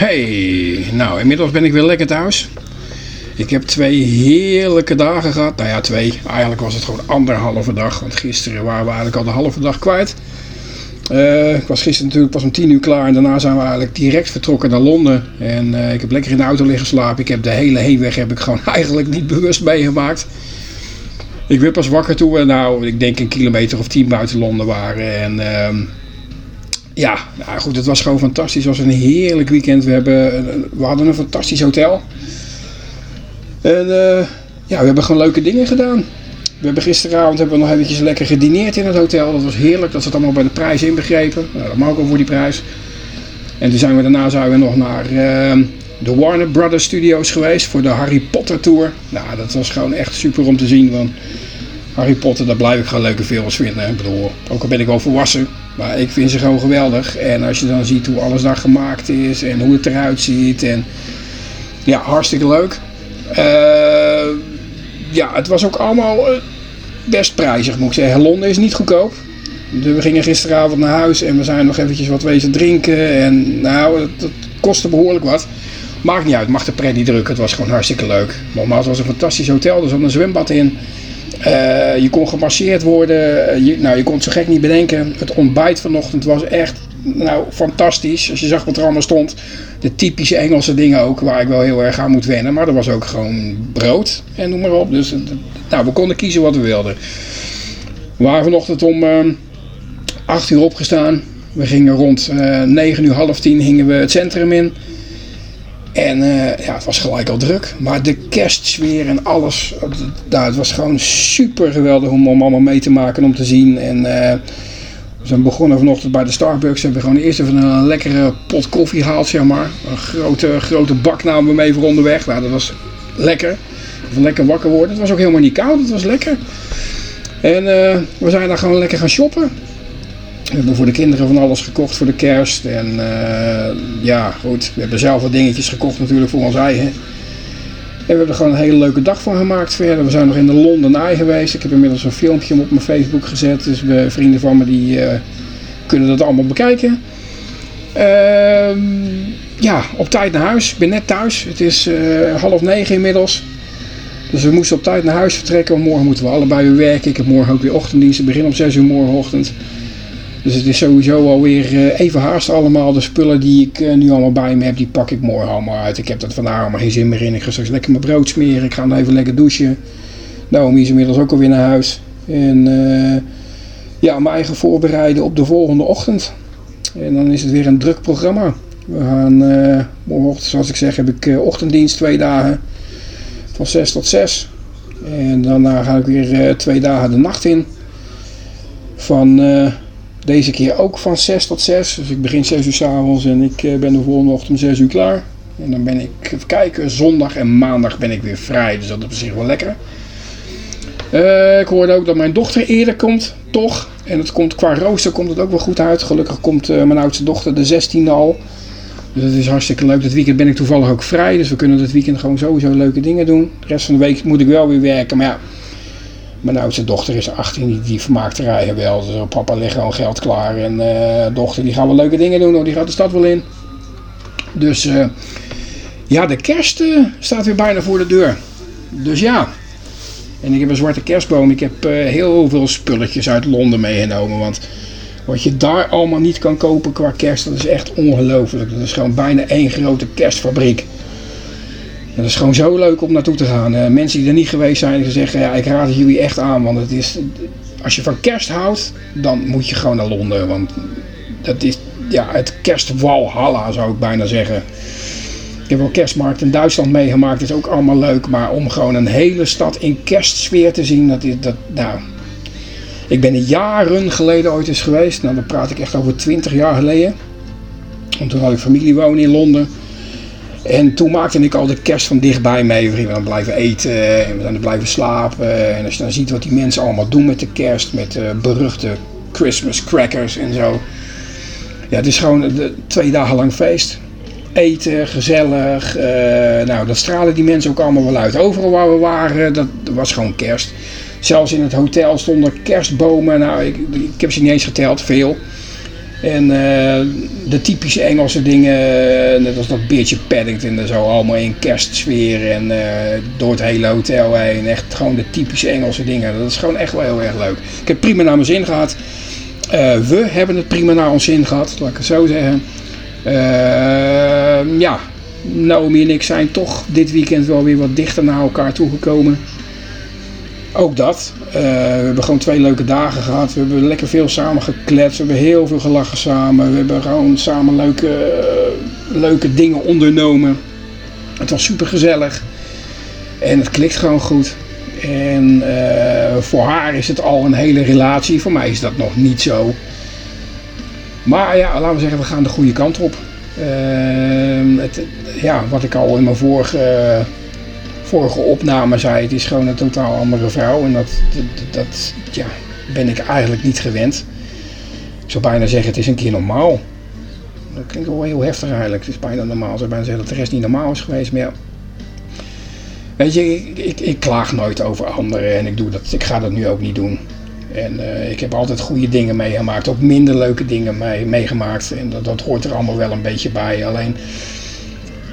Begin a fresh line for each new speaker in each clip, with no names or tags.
Hey, nou inmiddels ben ik weer lekker thuis. Ik heb twee heerlijke dagen gehad. Nou ja, twee. Eigenlijk was het gewoon anderhalve dag. Want gisteren waren we eigenlijk al de halve dag kwijt. Uh, ik was gisteren natuurlijk pas om tien uur klaar. En daarna zijn we eigenlijk direct vertrokken naar Londen. En uh, ik heb lekker in de auto liggen slapen. Ik heb de hele heenweg heb ik gewoon eigenlijk niet bewust meegemaakt. Ik werd pas wakker toen we nou, ik denk een kilometer of tien buiten Londen waren. En... Uh, ja, nou goed, het was gewoon fantastisch. Het was een heerlijk weekend. We, hebben, we hadden een fantastisch hotel. En uh, ja, we hebben gewoon leuke dingen gedaan. We hebben gisteravond hebben we nog eventjes lekker gedineerd in het hotel. Dat was heerlijk. Dat zat allemaal bij de prijs inbegrepen. Nou, dat mag ook al voor die prijs. En toen zijn we daarna zijn we nog naar uh, de Warner Brothers Studios geweest voor de Harry Potter Tour. Nou, dat was gewoon echt super om te zien. Want Harry Potter, daar blijf ik gewoon leuke films vinden. Ik bedoel, ook al ben ik wel volwassen. Maar ik vind ze gewoon geweldig. En als je dan ziet hoe alles daar gemaakt is en hoe het eruit ziet. En ja, hartstikke leuk. Uh, ja, het was ook allemaal eh, best prijzig moet ik zeggen. Londen is niet goedkoop. Dus we gingen gisteravond naar huis en we zijn nog eventjes wat wezen drinken. En nou, dat, kostte behoorlijk wat. Maakt niet uit, mag de pret niet drukken. Het was gewoon hartstikke leuk. Nogmaals, het was een fantastisch hotel. Er zat een zwembad in. Uh, je kon gemasseerd worden. Je, nou, je kon het zo gek niet bedenken. Het ontbijt vanochtend was echt nou, fantastisch. Als je zag wat er allemaal stond. De typische Engelse dingen ook, waar ik wel heel erg aan moet wennen. Maar er was ook gewoon brood en noem maar op. Dus nou, we konden kiezen wat we wilden. We waren vanochtend om uh, eh, 8 uur opgestaan. We gingen rond uh, 9 uur, half 10 gingen we het centrum in. En uh, ja, het was gelijk al druk. Maar de kerstsfeer en alles. Nou, het was gewoon super geweldig om, om allemaal mee te maken en om te zien. En uh, we zijn begonnen vanochtend bij de Starbucks. Hebben we gewoon eerst even een lekkere pot koffie gehaald, zeg maar. Een grote, grote bak namen we mee voor onderweg. Nou, dat was lekker. Even lekker wakker worden. Het was ook helemaal niet koud. Het was lekker. En uh, we zijn daar gewoon lekker gaan shoppen. We hebben voor de kinderen van alles gekocht voor de kerst. En uh, ja, goed. We hebben zelf wat dingetjes gekocht natuurlijk voor ons eigen. En we hebben er gewoon een hele leuke dag van gemaakt verder. We zijn nog in de Londen geweest. Ik heb inmiddels een filmpje op mijn Facebook gezet. Dus vrienden van me die uh, kunnen dat allemaal bekijken. Uh, ja, op tijd naar huis. Ik ben net thuis. Het is uh, half negen inmiddels. Dus we moesten op tijd naar huis vertrekken. Want morgen moeten we allebei weer werken. Ik heb morgen ook weer ochtenddienst. Ik begin om 6 uur morgenochtend. Dus het is sowieso alweer uh, even haast allemaal. De spullen die ik uh, nu allemaal bij me heb, die pak ik morgen allemaal uit. Ik heb dat vandaag allemaal geen zin meer in. Ik ga straks lekker mijn brood smeren. Ik ga dan even lekker douchen. Naomi is inmiddels ook alweer naar huis. En uh, ja, mijn eigen voorbereiden op de volgende ochtend. En dan is het weer een druk programma. We gaan morgenochtend, zoals ik zeg, heb ik ochtenddienst twee dagen. Van 6 tot 6. En daarna ga ik weer twee dagen de nacht in. Van deze keer ook van 6 tot 6. Dus ik begin 6 uur s avonds en ik eh, ben de volgende ochtend om 6 uur klaar. En dan ben ik, even kijken, zondag en maandag ben ik weer vrij. Dus dat is op zich wel lekker. Uh, ik hoorde ook dat mijn dochter eerder komt, toch? En het komt, qua rooster komt het ook wel goed uit. Gelukkig komt uh, mijn oudste dochter de 16e al. Dus dat is hartstikke leuk. Dit weekend ben ik toevallig ook vrij. Dus we kunnen dit weekend gewoon sowieso leuke dingen doen. De rest van de week moet ik wel weer werken. Maar ja, mijn oudste dochter is 18, die, die vermaakt rijden wel. Dus papa ligt gewoon geld klaar. En uh, dochter die gaan wel leuke dingen doen. Die gaat de stad wel in. Dus uh, ja, de kerst staat weer bijna voor de deur. Dus ja. En ik heb een zwarte kerstboom. Ik heb heel veel spulletjes uit Londen meegenomen. Want wat je daar allemaal niet kan kopen qua kerst, dat is echt ongelooflijk. Dat is gewoon bijna één grote kerstfabriek. Dat is gewoon zo leuk om naartoe te gaan. Uh, mensen die er niet geweest zijn, zeggen, ja, ik raad het jullie echt aan. Want het is, als je van kerst houdt, dan moet je gewoon naar Londen. Want dat is ja, het kerstwalhalla, zou ik bijna zeggen. Ik heb wel kerstmarkt in Duitsland meegemaakt, dat is ook allemaal leuk. Maar om gewoon een hele stad in kerstsfeer te zien, dat is, dat, nou... Ik ben er jaren geleden ooit eens geweest. Nou, dan praat ik echt over 20 jaar geleden. Want toen had ik familie wonen in Londen. En toen maakte ik al de kerst van dichtbij mee. We dan blijven eten en we zijn blijven slapen. En als je dan ziet wat die mensen allemaal doen met de kerst, met uh, beruchte Christmas crackers en zo. Ja, het is gewoon de, twee dagen lang feest. Eten, gezellig. Uh, nou, dat stralen die mensen ook allemaal wel uit. Overal waar we waren, dat was gewoon kerst. Zelfs in het hotel stonden kerstbomen. Nou, ik, ik heb ze niet eens geteld, veel. En uh, de typische Engelse dingen, net als dat beertje Paddington en zo, allemaal in kerstsfeer en uh, door het hele hotel heen. Echt gewoon de typische Engelse dingen. Dat is gewoon echt wel heel erg leuk. Ik heb prima naar mijn zin gehad. We hebben het prima naar ons zin gehad, laat ik het zo zeggen. ja, Naomi en ik zijn toch dit weekend wel weer wat dichter naar elkaar toegekomen. Ook dat. Uh, we hebben gewoon twee leuke dagen gehad. We hebben lekker veel samen gekletst. We hebben heel veel gelachen samen. We hebben gewoon samen leuke, uh, leuke dingen ondernomen. Het was super gezellig. En het klikt gewoon goed. En uh, voor haar is het al een hele relatie. Voor mij is dat nog niet zo. Maar ja, laten we zeggen, we gaan de goede kant op. Het, ja, wat ik al in mijn vorige vorige opname zei, het is gewoon een totaal andere vrouw. En dat, dat, ja, ben ik eigenlijk niet gewend. Ik zou bijna zeggen, het is een keer normaal. Dat klinkt wel heel heftig eigenlijk. Het is bijna normaal. Ik zou bijna zeggen dat de rest niet normaal is geweest. Maar ja. Weet je, ik, ik, ik klaag nooit over anderen en ik, doe dat, ik ga dat nu ook niet doen. En uh, ik heb altijd goede dingen meegemaakt, ook minder leuke dingen mee, meegemaakt. En dat, dat hoort er allemaal wel een beetje bij. Alleen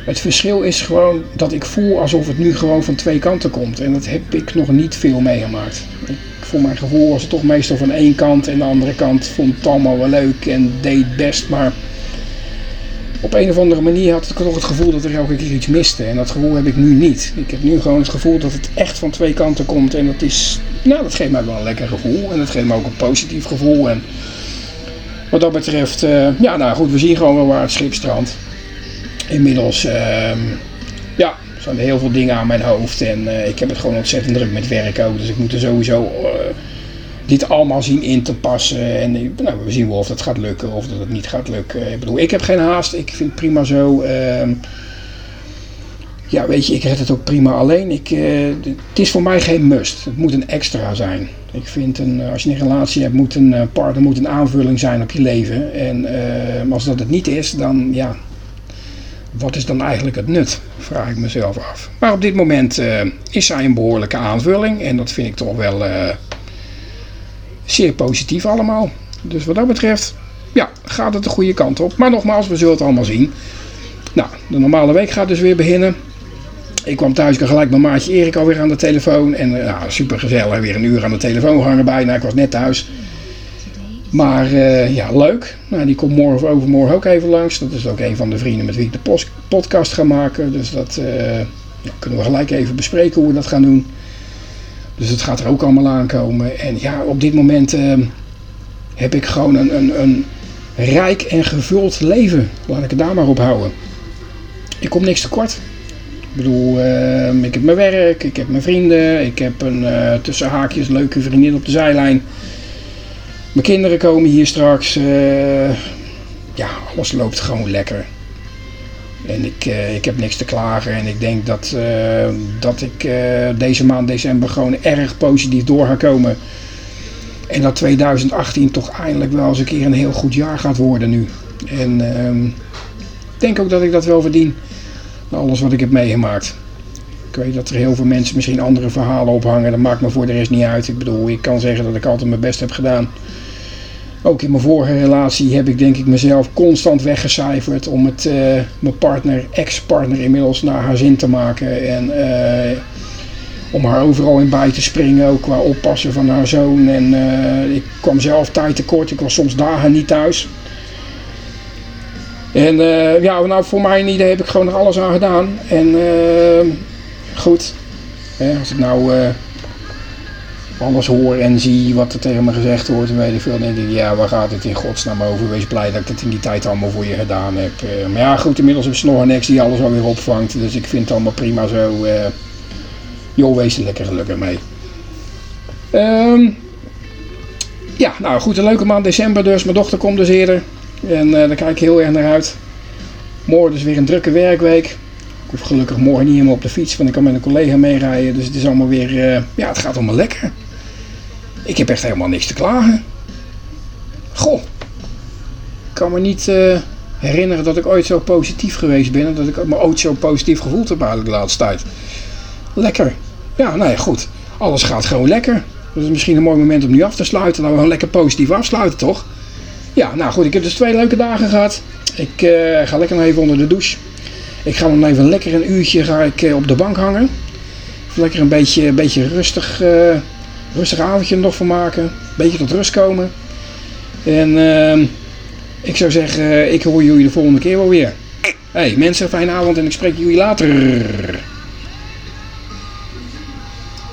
het verschil is gewoon dat ik voel alsof het nu gewoon van twee kanten komt. En dat heb ik nog niet veel meegemaakt. Ik, voor mijn gevoel was het toch meestal van één kant. En de andere kant vond het allemaal wel leuk en deed best. Maar op een of andere manier had ik toch het gevoel dat er elke keer iets miste. En dat gevoel heb ik nu niet. Ik heb nu gewoon het gevoel dat het echt van twee kanten komt. En dat is, nou dat geeft mij wel een lekker gevoel. En dat geeft me ook een positief gevoel. En wat dat betreft, uh, ja nou goed, we zien gewoon wel waar het schip strandt inmiddels uh, ja, zijn er heel veel dingen aan mijn hoofd. En uh, ik heb het gewoon ontzettend druk met werk ook. Dus ik moet er sowieso uh, dit allemaal zien in te passen. En nou, we zien wel of dat gaat lukken of dat het niet gaat lukken. Ik bedoel, ik heb geen haast. Ik vind het prima zo. Uh, ja, weet je, ik red het ook prima alleen. Ik, uh, het is voor mij geen must. Het moet een extra zijn. Ik vind, een, als je een relatie hebt, moet een partner moet een aanvulling zijn op je leven. En als dat het niet is, dan ja, wat is dan eigenlijk het nut? Vraag ik mezelf af. Maar op dit moment uh, is zij een behoorlijke aanvulling. En dat vind ik toch wel uh, zeer positief allemaal. Dus wat dat betreft, ja, gaat het de goede kant op. Maar nogmaals, we zullen het allemaal zien. Nou, de normale week gaat dus weer beginnen. Ik kwam thuis en gelijk mijn maatje Erik alweer aan de telefoon. En uh, nou, super gezellig, weer een uur aan de telefoon hangen bijna. Ik was net thuis. Maar uh, ja, leuk. Nou, die komt morgen of overmorgen ook even langs. Dat is ook een van de vrienden met wie ik de podcast ga maken. Dus dat uh, ja, kunnen we gelijk even bespreken hoe we dat gaan doen. Dus het gaat er ook allemaal aankomen. En ja, op dit moment uh, heb ik gewoon een, een, een rijk en gevuld leven. Laat ik het daar maar op houden. Ik kom niks tekort. Ik bedoel, ik heb mijn werk, ik heb mijn vrienden, ik heb een tussen haakjes leuke vriendin op de zijlijn. Mijn kinderen komen hier straks. Uh, ja, alles loopt gewoon lekker. En ik, uh, ik heb niks te klagen. En ik denk dat, uh, dat ik deze maand december gewoon erg positief door ga komen. En dat 2018 toch eindelijk wel eens een keer een heel goed jaar gaat worden nu. En ehm, ik denk ook dat ik dat wel verdien. Alles wat ik heb meegemaakt. Ik weet dat er heel veel mensen misschien andere verhalen ophangen. Dat maakt me voor de rest niet uit. Ik bedoel, ik kan zeggen dat ik altijd mijn best heb gedaan. Ook in mijn vorige relatie heb ik denk ik mezelf constant weggecijferd om het, uh, mijn partner, ex-partner inmiddels naar haar zin te maken. En uh, om haar overal in bij te springen, ook qua oppassen van haar zoon. En uh, ik kwam zelf tijd tekort, ik was soms dagen niet thuis. En ja, nou voor mijn idee heb ik gewoon er alles aan gedaan. En goed, als ik nou alles hoor en zie wat er tegen me gezegd wordt en weet ik veel, denk ik, ja, waar gaat het in godsnaam over? Wees blij dat ik het in die tijd allemaal voor je gedaan heb. Uh, maar ja, goed, inmiddels heb niks die alles alweer opvangt, dus ik vind het allemaal prima zo. Uh, wees er lekker gelukkig mee. Um, ja, nou goed, een leuke maand december dus. Mijn dochter komt dus eerder en uh, daar kijk ik heel erg naar uit. Morgen dus weer een drukke werkweek. Ik hoef gelukkig morgen niet helemaal op de fiets, want ik kan met een collega meerijden. Dus het is allemaal weer, ja, het gaat allemaal lekker. Ik heb echt helemaal niks te klagen. Goh. Ik kan me niet uh, herinneren dat ik ooit zo positief geweest ben. En dat ik me ooit zo positief gevoeld heb eigenlijk de laatste tijd. Lekker. Ja, nou goed. Alles gaat gewoon lekker. Dat is misschien een mooi moment om nu af te sluiten. Laten we gewoon lekker positief afsluiten, toch? Ja, nou goed, ik heb dus twee leuke dagen gehad. Ik eh, ga lekker nog even onder de douche. Ik ga dan even lekker een uurtje ga ik, eh, op de bank hangen. Lekker een beetje, een beetje rustig, eh, rustig avondje nog van maken. Een beetje tot rust komen. En ehm, ik zou zeggen, ik hoor jullie de volgende keer wel weer. Hey mensen, fijne avond en ik spreek jullie later.